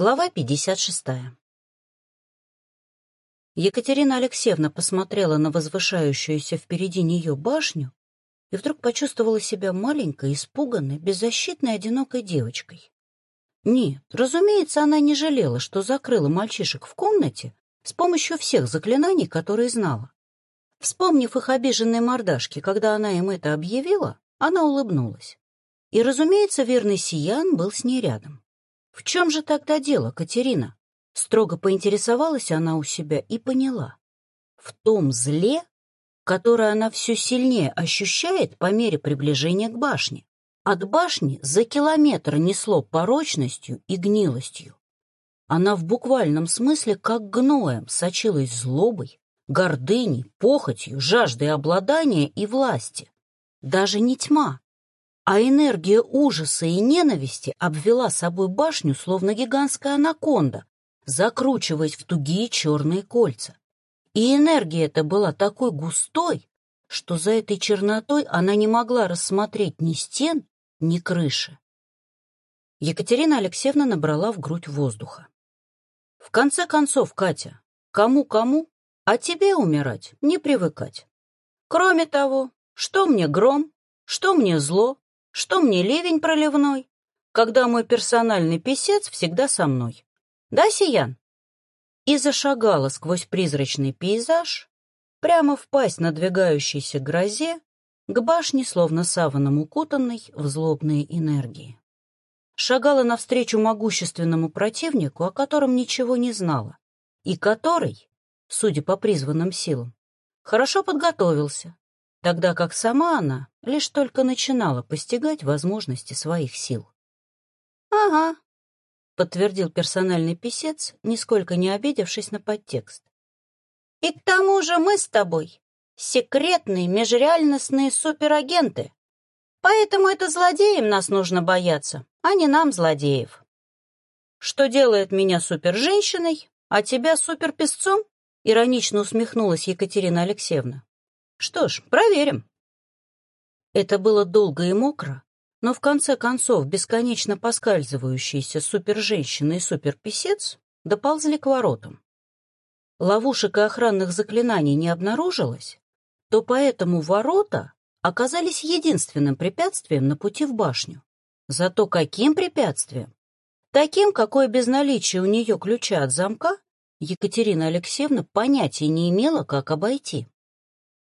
Глава 56. Екатерина Алексеевна посмотрела на возвышающуюся впереди нее башню и вдруг почувствовала себя маленькой, испуганной, беззащитной, одинокой девочкой. Нет, разумеется, она не жалела, что закрыла мальчишек в комнате с помощью всех заклинаний, которые знала. Вспомнив их обиженные мордашки, когда она им это объявила, она улыбнулась. И, разумеется, верный Сиян был с ней рядом. В чем же тогда дело, Катерина? Строго поинтересовалась она у себя и поняла. В том зле, которое она все сильнее ощущает по мере приближения к башне. От башни за километр несло порочностью и гнилостью. Она в буквальном смысле как гноем сочилась злобой, гордыней, похотью, жаждой обладания и власти. Даже не тьма, а энергия ужаса и ненависти обвела собой башню, словно гигантская анаконда, закручиваясь в тугие черные кольца. И энергия эта была такой густой, что за этой чернотой она не могла рассмотреть ни стен, ни крыши. Екатерина Алексеевна набрала в грудь воздуха. В конце концов, Катя, кому-кому, а тебе умирать не привыкать. Кроме того, что мне гром, что мне зло, что мне ливень проливной, когда мой персональный писец всегда со мной? Да, Сиян? И зашагала сквозь призрачный пейзаж, прямо в пасть надвигающейся грозе, к башне, словно саваном укутанной в злобные энергии. Шагала навстречу могущественному противнику, о котором ничего не знала, и который, судя по призванным силам, хорошо подготовился, тогда как сама она лишь только начинала постигать возможности своих сил. «Ага», — подтвердил персональный писец, нисколько не обидевшись на подтекст. «И к тому же мы с тобой секретные межреальностные суперагенты, поэтому это злодеям нас нужно бояться, а не нам, злодеев. Что делает меня суперженщиной, а тебя суперпесцом?» — иронично усмехнулась Екатерина Алексеевна. Что ж, проверим. Это было долго и мокро, но в конце концов бесконечно поскальзывающиеся суперженщина и суперписец доползли к воротам. Ловушек и охранных заклинаний не обнаружилось, то поэтому ворота оказались единственным препятствием на пути в башню. Зато каким препятствием? Таким, какое без наличия у нее ключа от замка Екатерина Алексеевна понятия не имела, как обойти.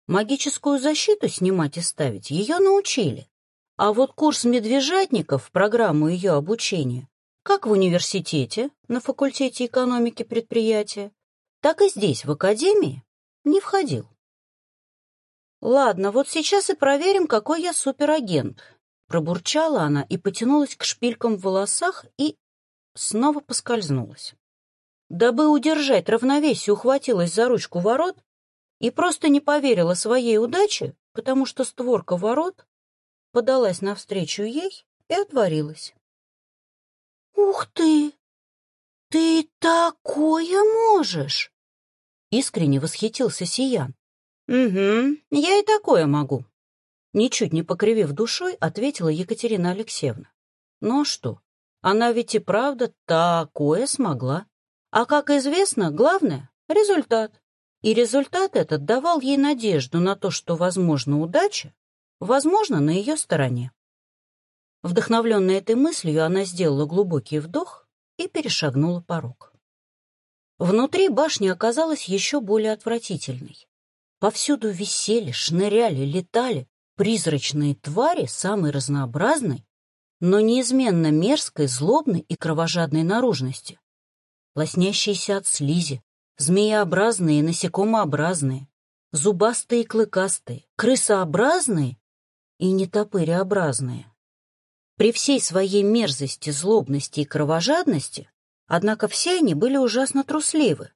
Магическую защиту снимать и ставить ее научили. А вот курс медвежатников, программу ее обучения, как в университете, на факультете экономики предприятия, так и здесь, в академии, не входил. «Ладно, вот сейчас и проверим, какой я суперагент», — пробурчала она и потянулась к шпилькам в волосах и снова поскользнулась. Дабы удержать равновесие, ухватилась за ручку ворот и просто не поверила своей удаче, потому что створка ворот подалась навстречу ей и отворилась. «Ух ты! Ты такое можешь!» Искренне восхитился Сиян. «Угу, я и такое могу», — ничуть не покривив душой, ответила Екатерина Алексеевна. «Ну а что, она ведь и правда такое смогла. А, как известно, главное — результат. И результат этот давал ей надежду на то, что, возможно, удача, возможно, на ее стороне. Вдохновленная этой мыслью, она сделала глубокий вдох и перешагнула порог. Внутри башни оказалась еще более отвратительной. Повсюду висели, шныряли, летали призрачные твари самой разнообразной, но неизменно мерзкой, злобной и кровожадной наружности, лоснящиеся от слизи, змееобразные и насекомообразные, зубастые и клыкастые, крысообразные и нетопыреобразные. При всей своей мерзости, злобности и кровожадности, однако все они были ужасно трусливы.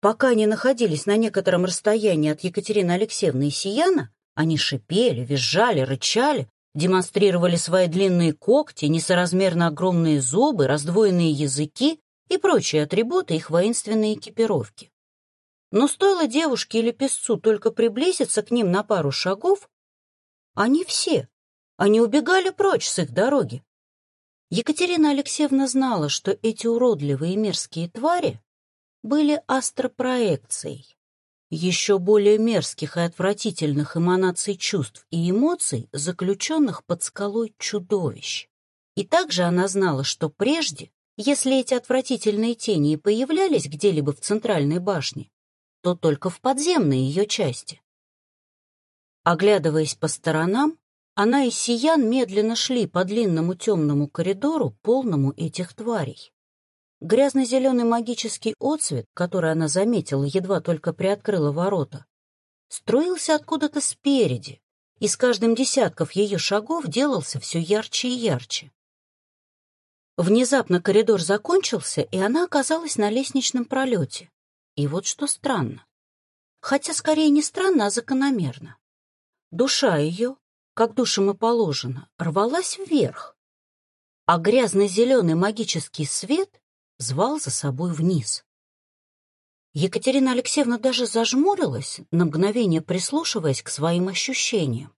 Пока они находились на некотором расстоянии от Екатерины Алексеевны и Сияна, они шипели, визжали, рычали, демонстрировали свои длинные когти, несоразмерно огромные зубы, раздвоенные языки и прочие атрибуты их воинственной экипировки. Но стоило девушке или песцу только приблизиться к ним на пару шагов, они все, они убегали прочь с их дороги. Екатерина Алексеевна знала, что эти уродливые мерзкие твари были астропроекцией, еще более мерзких и отвратительных эманаций чувств и эмоций, заключенных под скалой чудовищ. И также она знала, что прежде, если эти отвратительные тени и появлялись где-либо в центральной башне, то только в подземной ее части. Оглядываясь по сторонам, она и Сиян медленно шли по длинному темному коридору, полному этих тварей. Грязно-зеленый магический отцвет, который она заметила, едва только приоткрыла ворота, струился откуда-то спереди, и с каждым десятков ее шагов делался все ярче и ярче. Внезапно коридор закончился, и она оказалась на лестничном пролете. И вот что странно. Хотя скорее не странно, а закономерно. Душа ее, как душам и положено, рвалась вверх, а грязно-зеленый магический свет звал за собой вниз. Екатерина Алексеевна даже зажмурилась, на мгновение прислушиваясь к своим ощущениям,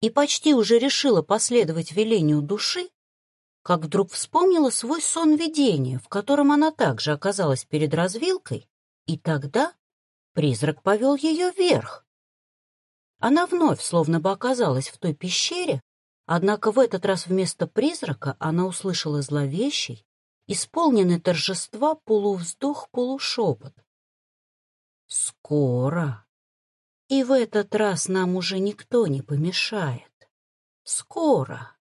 и почти уже решила последовать велению души, как вдруг вспомнила свой сон видения, в котором она также оказалась перед развилкой, и тогда призрак повел ее вверх. Она вновь словно бы оказалась в той пещере, однако в этот раз вместо призрака она услышала зловещий, исполненный торжества полувздох-полушепот. «Скоро. И в этот раз нам уже никто не помешает. Скоро».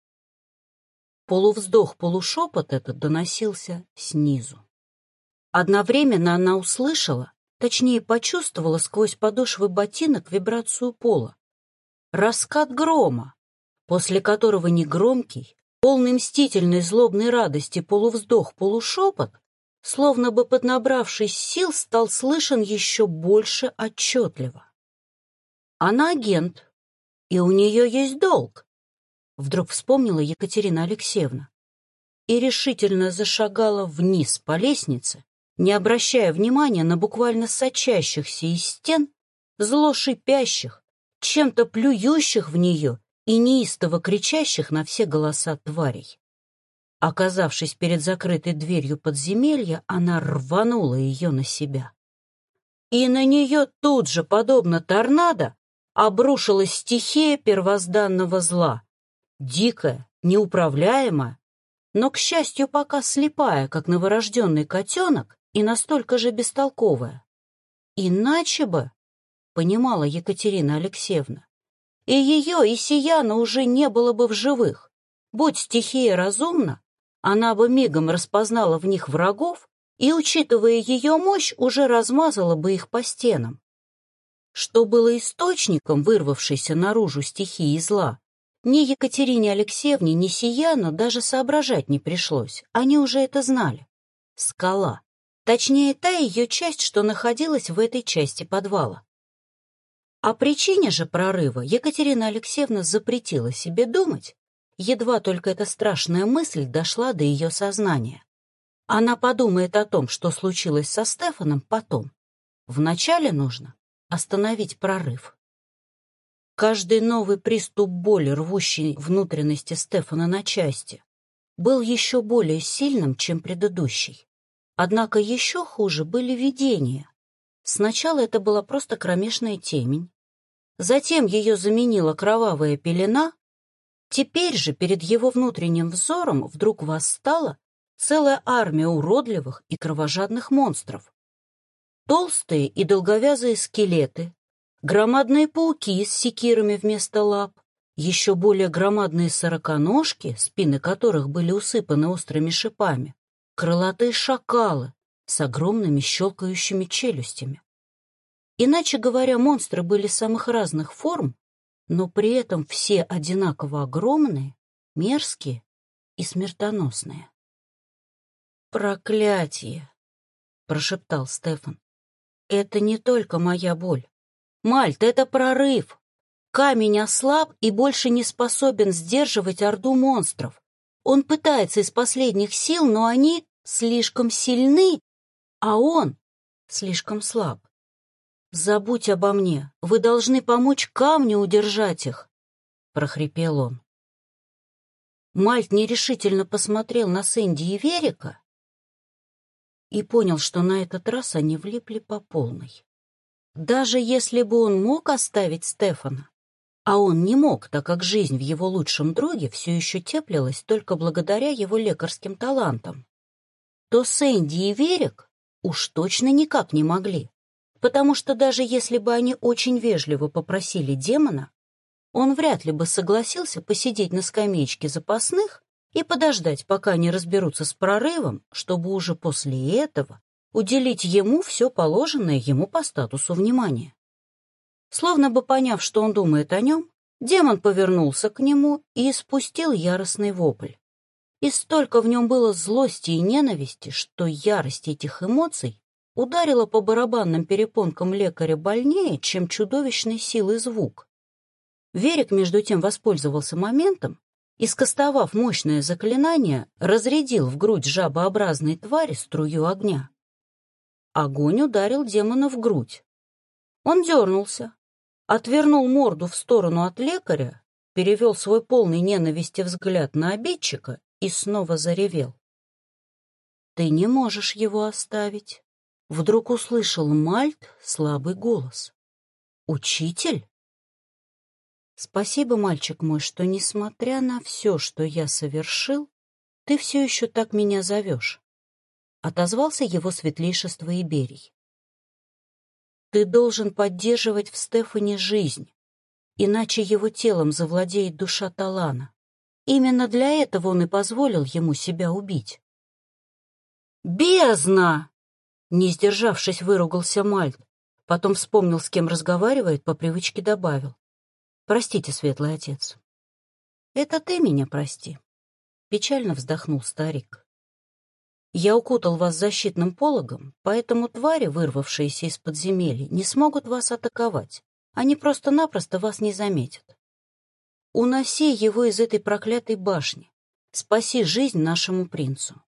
Полувздох-полушепот этот доносился снизу. Одновременно она услышала, точнее почувствовала сквозь подошвы ботинок вибрацию пола. Раскат грома, после которого негромкий, Полный мстительной злобной радости полувздох-полушепот, словно бы поднабравшись сил, стал слышен еще больше отчетливо. Она агент, и у нее есть долг, вдруг вспомнила Екатерина Алексеевна и решительно зашагала вниз по лестнице, не обращая внимания на буквально сочащихся из стен, зло шипящих, чем-то плюющих в нее и неистово кричащих на все голоса тварей. Оказавшись перед закрытой дверью подземелья, она рванула ее на себя. И на нее тут же, подобно торнадо, обрушилась стихия первозданного зла, дикая, неуправляемая, но, к счастью, пока слепая, как новорожденный котенок, и настолько же бестолковая. Иначе бы, понимала Екатерина Алексеевна, и ее, и Сияна уже не было бы в живых. Будь стихия разумна, она бы мигом распознала в них врагов и, учитывая ее мощь, уже размазала бы их по стенам. Что было источником вырвавшейся наружу стихии зла, ни Екатерине Алексеевне, ни Сияну даже соображать не пришлось, они уже это знали. Скала. Точнее, та ее часть, что находилась в этой части подвала. О причине же прорыва Екатерина Алексеевна запретила себе думать, едва только эта страшная мысль дошла до ее сознания. Она подумает о том, что случилось со Стефаном потом. Вначале нужно остановить прорыв. Каждый новый приступ боли, рвущий внутренности Стефана на части, был еще более сильным, чем предыдущий. Однако еще хуже были видения, Сначала это была просто кромешная темень, затем ее заменила кровавая пелена, теперь же перед его внутренним взором вдруг восстала целая армия уродливых и кровожадных монстров. Толстые и долговязые скелеты, громадные пауки с секирами вместо лап, еще более громадные сороконожки, спины которых были усыпаны острыми шипами, крылатые шакалы, с огромными щелкающими челюстями. Иначе говоря, монстры были самых разных форм, но при этом все одинаково огромные, мерзкие и смертоносные. «Проклятие!» — прошептал Стефан. «Это не только моя боль. Мальт, это прорыв. Камень ослаб и больше не способен сдерживать орду монстров. Он пытается из последних сил, но они слишком сильны а он слишком слаб. «Забудь обо мне, вы должны помочь камню удержать их», — прохрипел он. Мальт нерешительно посмотрел на Сэнди и Верика и понял, что на этот раз они влипли по полной. Даже если бы он мог оставить Стефана, а он не мог, так как жизнь в его лучшем друге все еще теплилась только благодаря его лекарским талантам, то Сэнди и Верик уж точно никак не могли, потому что даже если бы они очень вежливо попросили демона, он вряд ли бы согласился посидеть на скамеечке запасных и подождать, пока они разберутся с прорывом, чтобы уже после этого уделить ему все положенное ему по статусу внимания. Словно бы поняв, что он думает о нем, демон повернулся к нему и испустил яростный вопль. И столько в нем было злости и ненависти, что ярость этих эмоций ударила по барабанным перепонкам лекаря больнее, чем чудовищной силы звук. Верик, между тем, воспользовался моментом и, скостовав мощное заклинание, разрядил в грудь жабообразной твари струю огня. Огонь ударил демона в грудь. Он дернулся, отвернул морду в сторону от лекаря, перевел свой полный ненависти взгляд на обидчика и снова заревел. «Ты не можешь его оставить!» Вдруг услышал Мальт слабый голос. «Учитель?» Спасибо, мальчик мой, что, несмотря на все, что я совершил, ты все еще так меня зовешь. Отозвался его светлейшество Иберий. Ты должен поддерживать в Стефане жизнь, иначе его телом завладеет душа Талана. Именно для этого он и позволил ему себя убить. «Бездна!» Не сдержавшись, выругался Мальт. Потом вспомнил, с кем разговаривает, по привычке добавил. Простите, светлый отец. Это ты меня прости. Печально вздохнул старик. Я укутал вас защитным пологом, поэтому твари, вырвавшиеся из подземелья, не смогут вас атаковать. Они просто-напросто вас не заметят. Уноси его из этой проклятой башни. Спаси жизнь нашему принцу.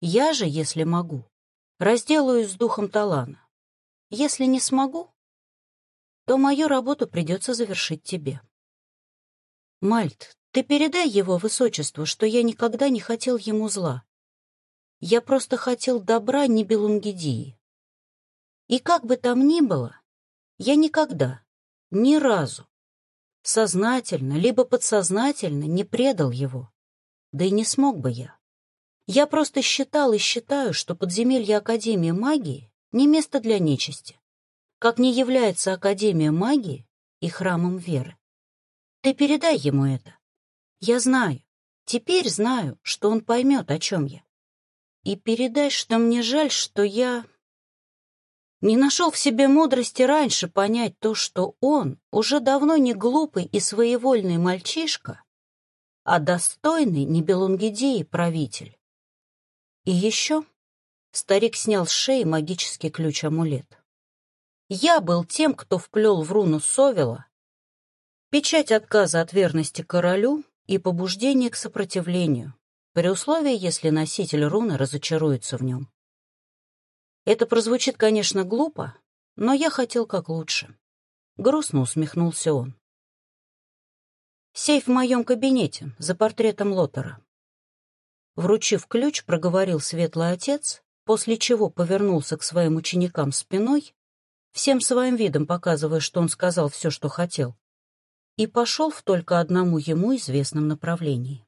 Я же, если могу, разделаюсь с духом Талана. Если не смогу, то мою работу придется завершить тебе. Мальт, ты передай его высочеству, что я никогда не хотел ему зла. Я просто хотел добра Нибелунгидии. И как бы там ни было, я никогда, ни разу, сознательно либо подсознательно не предал его. Да и не смог бы я. Я просто считал и считаю, что подземелье Академии магии не место для нечисти как не является Академия магии и храмом веры. Ты передай ему это. Я знаю, теперь знаю, что он поймет, о чем я. И передай, что мне жаль, что я не нашел в себе мудрости раньше понять то, что он уже давно не глупый и своевольный мальчишка, а достойный Нибелунгидеи правитель. И еще старик снял с шеи магический ключ-амулет. Я был тем, кто вплел в руну Совела печать отказа от верности королю и побуждение к сопротивлению, при условии, если носитель руны разочаруется в нем. Это прозвучит, конечно, глупо, но я хотел как лучше. Грустно усмехнулся он. Сейф в моем кабинете, за портретом Лотера. Вручив ключ, проговорил светлый отец, после чего повернулся к своим ученикам спиной всем своим видом показывая, что он сказал все, что хотел, и пошел в только одному ему известном направлении.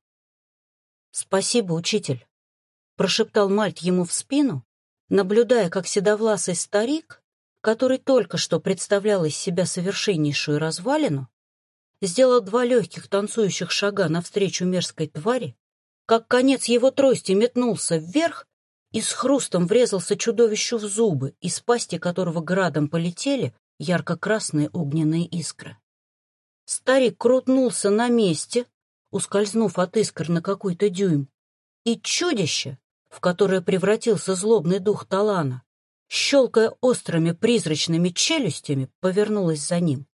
«Спасибо, учитель», — прошептал Мальт ему в спину, наблюдая, как седовласый старик, который только что представлял из себя совершеннейшую развалину, сделал два легких танцующих шага навстречу мерзкой твари, как конец его трости метнулся вверх и с хрустом врезался чудовищу в зубы, из пасти которого градом полетели ярко-красные огненные искры. Старик крутнулся на месте, ускользнув от искр на какой-то дюйм, и чудище, в которое превратился злобный дух Талана, щелкая острыми призрачными челюстями, повернулось за ним.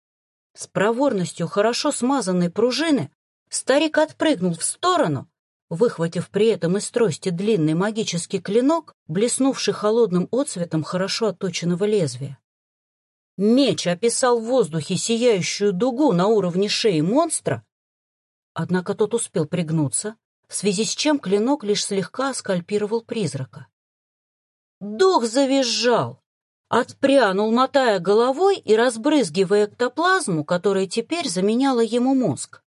С проворностью хорошо смазанной пружины старик отпрыгнул в сторону выхватив при этом из трости длинный магический клинок, блеснувший холодным отцветом хорошо отточенного лезвия. Меч описал в воздухе сияющую дугу на уровне шеи монстра, однако тот успел пригнуться, в связи с чем клинок лишь слегка скальпировал призрака. Дух завизжал, отпрянул, мотая головой и разбрызгивая эктоплазму, которая теперь заменяла ему мозг.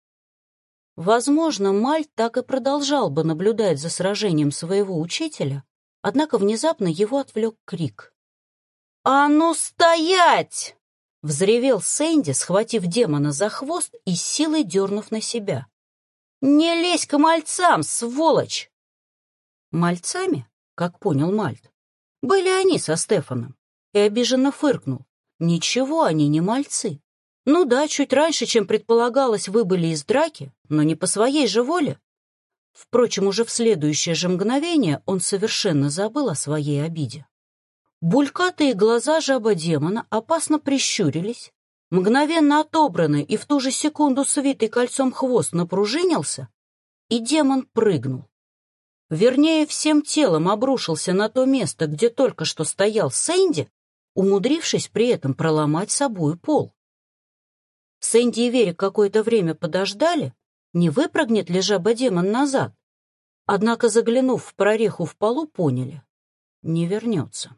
Возможно, Мальт так и продолжал бы наблюдать за сражением своего учителя, однако внезапно его отвлек крик. «А ну стоять!» — взревел Сэнди, схватив демона за хвост и силой дернув на себя. «Не лезь к мальцам, сволочь!» Мальцами, как понял Мальт, были они со Стефаном, и обиженно фыркнул. Ничего они не мальцы. Ну да, чуть раньше, чем предполагалось, выбыли из драки, но не по своей же воле. Впрочем, уже в следующее же мгновение он совершенно забыл о своей обиде. Булькатые глаза жаба-демона опасно прищурились, мгновенно отобранный и в ту же секунду свитый кольцом хвост напружинился, и демон прыгнул. Вернее, всем телом обрушился на то место, где только что стоял Сэнди, умудрившись при этом проломать собой пол. Сэнди и Верик какое-то время подождали, не выпрыгнет ли жаба-демон назад. Однако, заглянув в прореху в полу, поняли — не вернется.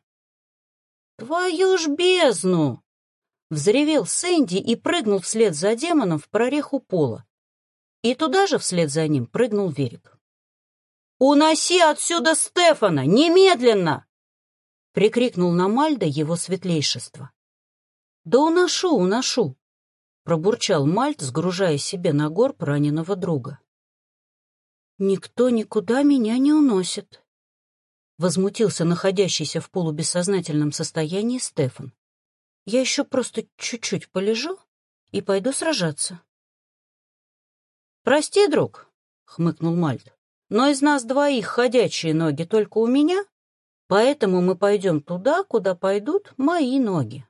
«Твою ж бездну!» — взревел Сэнди и прыгнул вслед за демоном в прореху пола. И туда же вслед за ним прыгнул Верик. «Уноси отсюда Стефана! Немедленно!» — прикрикнул на Мальда его светлейшество. «Да уношу, уношу!» пробурчал Мальт, сгружая себе на горб раненого друга. «Никто никуда меня не уносит», — возмутился находящийся в полубессознательном состоянии Стефан. «Я еще просто чуть-чуть полежу и пойду сражаться». «Прости, друг», — хмыкнул Мальт, «но из нас двоих ходячие ноги только у меня, поэтому мы пойдем туда, куда пойдут мои ноги».